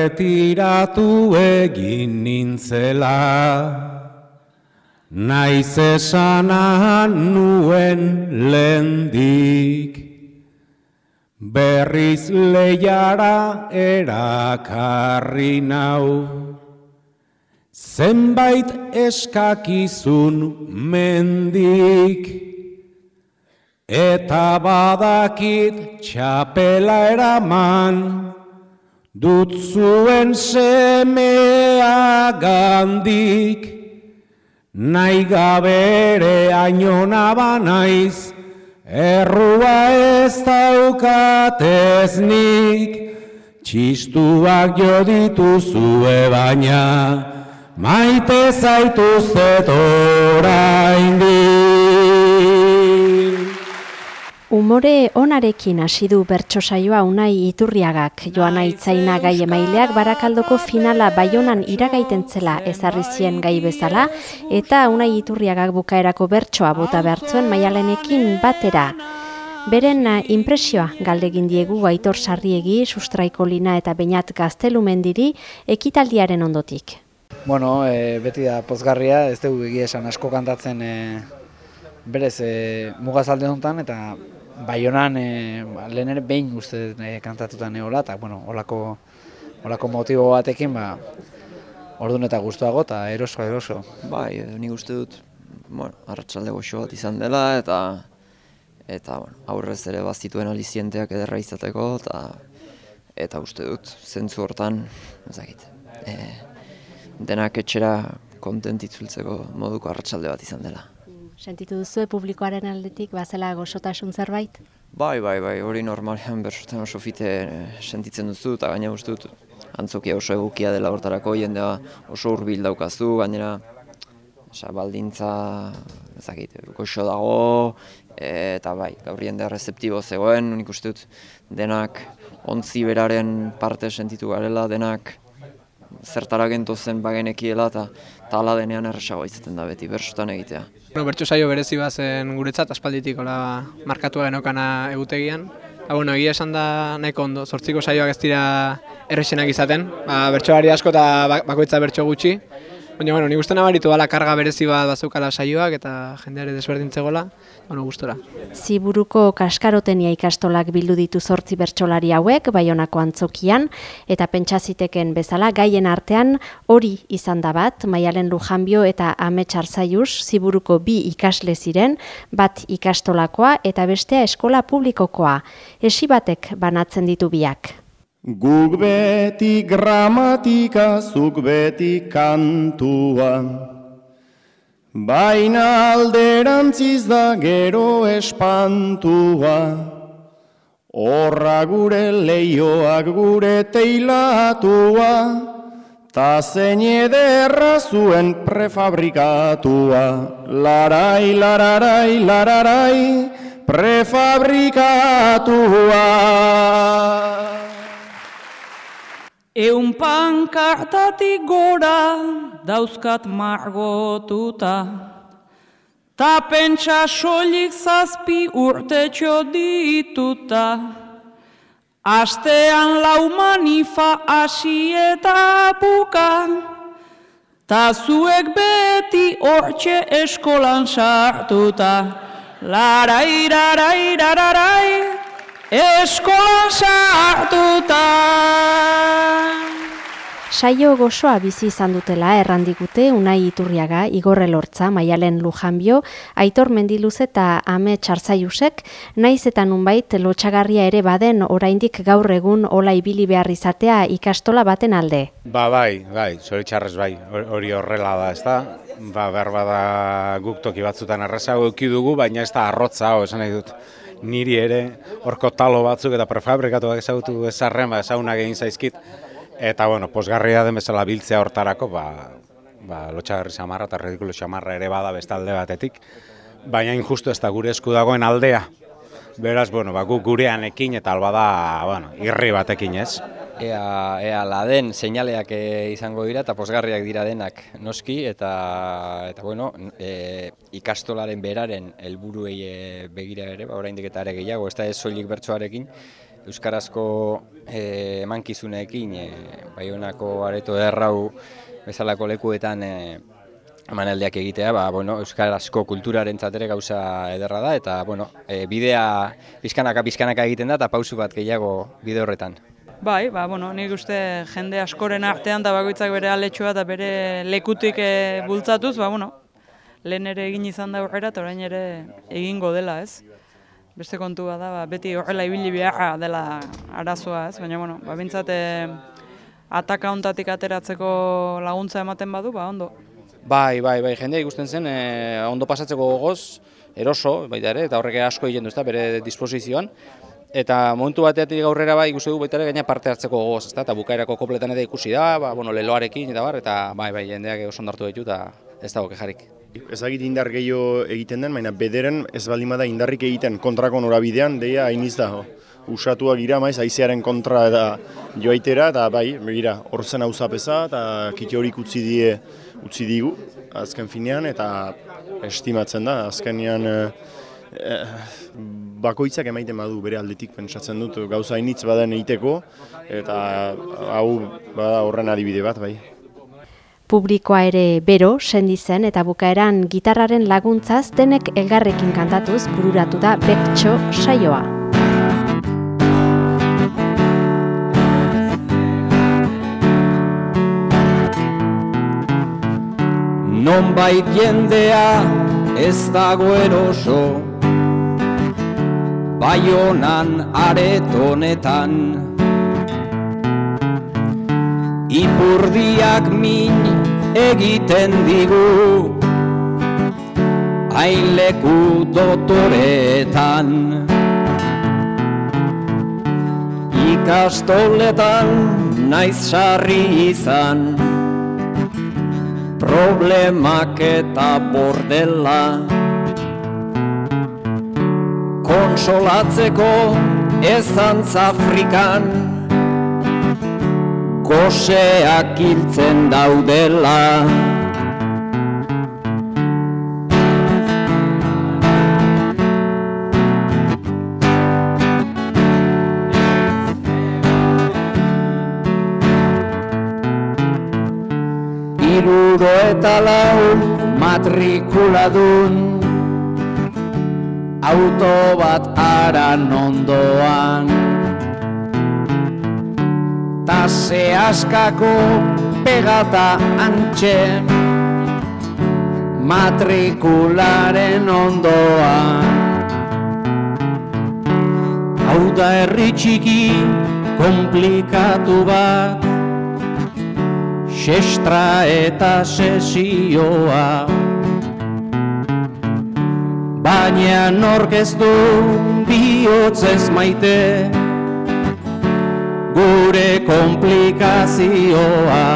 erretiratu egin nintzela. Naiz esanan nuen lendik, berriz leiara erakarri nau. Zenbait eskakizun mendik, eta badakit txapela eraman, dut zuen semea gandik, nahi gabere ainona banaiz, errua ez daukateznik, txistuak jo dituzue baina, maite zaituzet oraindik. Umore onarekin hasi du bertso saioa Unai Iturriagak. Joana Itzaina gai emaileak barakaldoko finala baionan iragaitentzela ezarri zien gai bezala eta Unai Iturriagak bukaerako bertsoa bota bertzuen maialenekin batera. Beren eh, impresioa galdegin diegu Aitor Sarriegi, Sustraiko Lina eta Beñat Gaztelumendiri ekitaldiaren ondotik. Bueno, e, beti da pozgarria, ez dugu egia esan asko kantatzen e, berez e, mugazalde honetan eta Baionan e, lehen ere behin uste e, kantatuta neola, eta bueno, olako, olako motibo batekin, ba, orduan eta guztuago eta eroso, eroso. Bai, nik uste dut, bueno, arratsalde goxo bat izan dela, eta eta bueno, aurrez ere bazituen alizienteak ederra izateko, eta eta uste dut, zentzu hortan, ezagit, e, denak etxera kontentitzultzeko moduko arratsalde bat izan dela. Sentitu duzu publikoaren aldetik bazela gozotasun zerbait? Bai, bai, bai, hori normalean bersotan oso fite eh, sentitzen duzu, eta gaina dut antzokia oso egukia dela hortarako, jendea oso hurbil daukazu, gainera oza, baldintza, ezakit, goxo dago, e, eta bai, gaur jendea rezeptibo zegoen, nik uste dut denak ontzi beraren parte sentitu garela, denak zertara gentozen bagenekiela, eta tala denean erresagoa izaten da beti, bersotan egitea. Bueno, bertso saio berezi bazen guretzat aspalditik ola markatu genokana egutegian. Ba, bueno, egia esan da nahiko ondo, zortziko saioak ez dira erresenak izaten. Ba, bertsoari asko eta bakoitza bertso gutxi. Baina, bueno, nik uste nabaritu bala karga berezi bat bazeukala saioak eta jendeare desberdintzegola, bueno, gustora. Ziburuko kaskarotenia ikastolak bildu ditu zortzi bertsolari hauek, baionako antzokian, eta pentsaziteken bezala gaien artean hori izan da bat, maialen lujanbio eta ametsar zaius, ziburuko bi ikasle ziren, bat ikastolakoa eta bestea eskola publikokoa. Esi batek banatzen ditu biak. Guk beti gramatika, zuk beti kantua. Baina alderantziz da gero espantua. Horra gure leioak gure teilatua. Ta zein ederra zuen prefabrikatua. Larai, lararai, lararai, prefabrikatua. Eun pankartatik gora dauzkat margotuta, ta pentsa solik zazpi urte dituta. Astean lau manifa hasi eta buka, ta zuek beti hortxe eskolan sartuta. Larai, rarai, rarai, eskolan sartuta. Saio gozoa bizi izan dutela errandigute Unai Iturriaga, Igorre Lortza, Maialen Lujanbio, Aitor Mendiluz eta Ame Txarzaiusek, naiz eta nunbait lotxagarria ere baden oraindik gaur egun ola ibili behar izatea ikastola baten alde. Ba bai, bai, zori txarrez bai, hori horrela da, ez da? Ba, behar bada guk toki batzutan errazago eki dugu, baina ez da arrotza, hau, esan nahi dut niri ere horko talo batzuk eta prefabrikatuak ezagutu ezarren, ba, ezagunak egin zaizkit, Eta, bueno, posgarria den bezala biltzea hortarako, ba, ba, lotxagarri xamarra eta redikulo xamarra ere bada bestalde batetik, baina injustu ez da gure esku dagoen aldea. Beraz, bueno, ba, guk gurean ekin eta alba da, bueno, irri batekin ez. Ea, ea la den seinaleak eh, izango dira eta posgarriak dira denak noski eta eta bueno, e, ikastolaren beraren helburuei e, begira ere, ba oraindik eta ere gehiago, ez da ez soilik bertsoarekin, euskarazko e, emankizunekin e, Baionako areto errau bezalako lekuetan e, emanaldiak egitea, ba, bueno, euskarazko kulturaren ere gauza ederra da, eta bueno, e, bidea pizkanaka pizkanaka egiten da, eta pausu bat gehiago bide horretan. Bai, ba, bueno, nik uste jende askoren artean da bakoitzak bere aletxoa eta bere lekutik e, bultzatuz, ba, bueno, lehen ere egin izan da horrela orain ere egingo dela, ez? Beste kontua da, ba, beti horrela ibili beharra dela arazoa, ez? Baina, bueno, ba, bintzate ataka ontatik ateratzeko laguntza ematen badu, ba, ondo. Bai, bai, bai, jendea ikusten zen, e, ondo pasatzeko gogoz, eroso, baita ere, eta horrek asko egiten du, bere disposizioan. Eta momentu bateatik aurrera bai ikusi du baita ere gaina parte hartzeko gogoz, ezta? Eta bukaerako kopletan eta ikusi da, ba, bueno, leloarekin eta bar, eta bai, bai, jendeak oso ondartu ditu eta ez dago kejarik. Ezagit indar gehiago egiten den, baina bederen ez baldin bada indarrik egiten kontrako norabidean, deia hainiz da. Usatuak gira maiz, aizearen kontra eta joaitera, eta bai, begira, hor zen hau eta kite horik utzi die utzi digu, azken finean, eta estimatzen da, azkenean eh, eh, bakoitzak emaiten badu bere aldetik pentsatzen dut gauza initz baden egiteko, eta hau bada horren adibide bat, bai. Publikoa ere bero, sendi zen eta bukaeran gitarraren laguntzaz denek elgarrekin kantatuz bururatu da Bektxo saioa. Nonbait jendea ez dago eroso. Baionan aretonetan Ipurdiak min egiten digu. Hain leku dotoretan Ikastoletan naiz sarri izan problemak eta bordela. Konsolatzeko ezan zafrikan Goseak hiltzen daudela iruro eta lau matrikuladun. Auto bat aran ondoan. Ta ze askako pegata antxe. Matrikularen ondoan. Hau da herri txiki komplikatu bat Sestra eta sesioa. Baina nork ez du bihotzez maite Gure komplikazioa